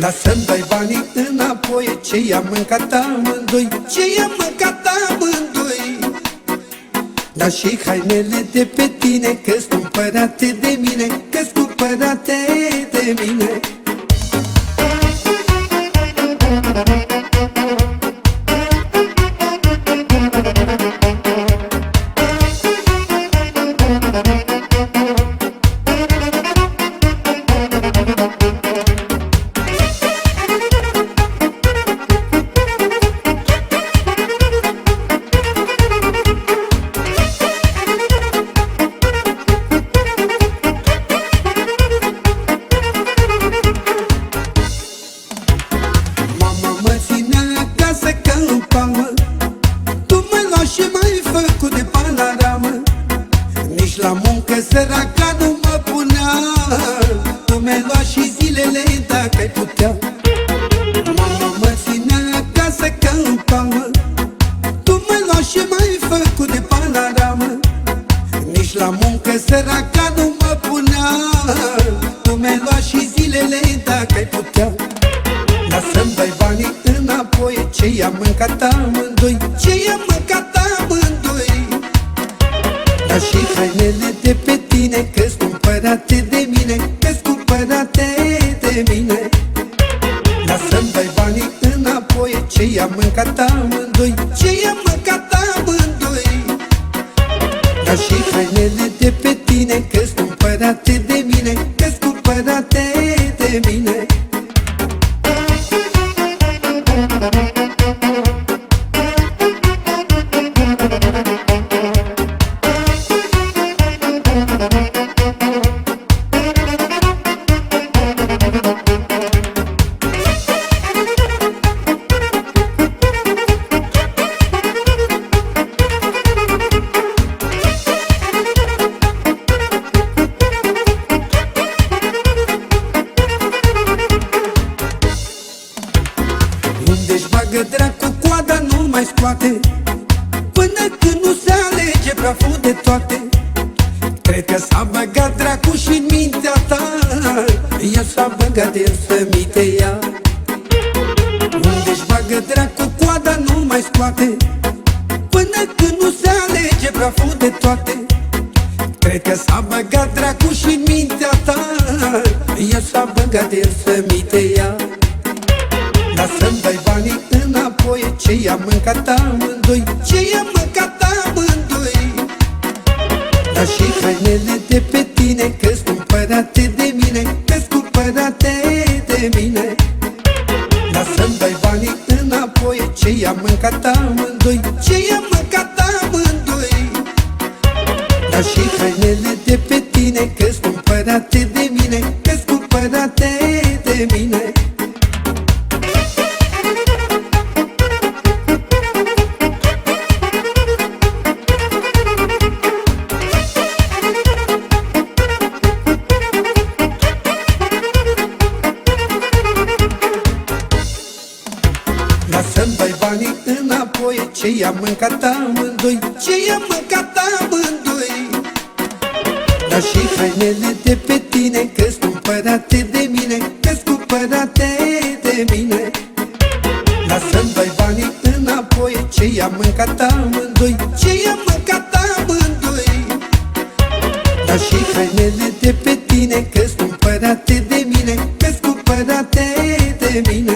Dar să-mi dai banii înapoi Ce i-am mâncat amândoi? Ce i-am mâncat amândoi? Dar și hainele de pe tine Că-s cumpărate de mine Că-s cumpărate de mine. Mama zilele dacă ai putea. Mama mă ținea acasă ca în palmă. Tu mă lua și mai făcut de panoramă. Nici la muncă săraca nu mă punea. Tu mi-ai luat și zilele dacă ai putea. Dar să-mi dai banii înapoi Ce i-am mâncat amândoi Ce i-am mâncat mine. Dar să-mi dai banii înapoi Ce i-am mâncat amândoi? Ce i-am mâncat amândoi? Dar și hainele de pe tine Că-s cumpărate de mine Că-s cumpărate de mine scoate Până când nu se alege praful de toate. Cred că s-a băgat dracu și în mintea ta El s-a băgat el să mi te ia. Unde-și bagă dracu coada nu mai scoate Până când nu se alege praful de toate. Cred că s-a băgat dracu și în mintea ta El s-a băgat el să mi te ia. Dar să-mi dai banii înapoi. Ce i-am mâncat amândoi? Ce i-am mâncat amândoi? Dar și hainele de pe tine Că-s cumpărate de mine Că-s cumpărate de mine. Dar să-mi dai banii înapoi. Ce i-am mâncat amândoi? Ce i-am mâncat amândoi? Dar și hainele de pe tine Că-s cumpărate de mine Că-s cumpărate de mine înapoi. Ce i-am mâncat amândoi? Ce i-am mâncat amândoi? Dar și hainele de pe tine Că-s cumpărate de mine Că-s cumpărate de mine. Lasă-mi dai banii înapoi. Ce i-am mâncat amândoi? Ce i-am mâncat amândoi? Dar și hainele de pe tine Că-s cumpărate de mine Că-s de mine.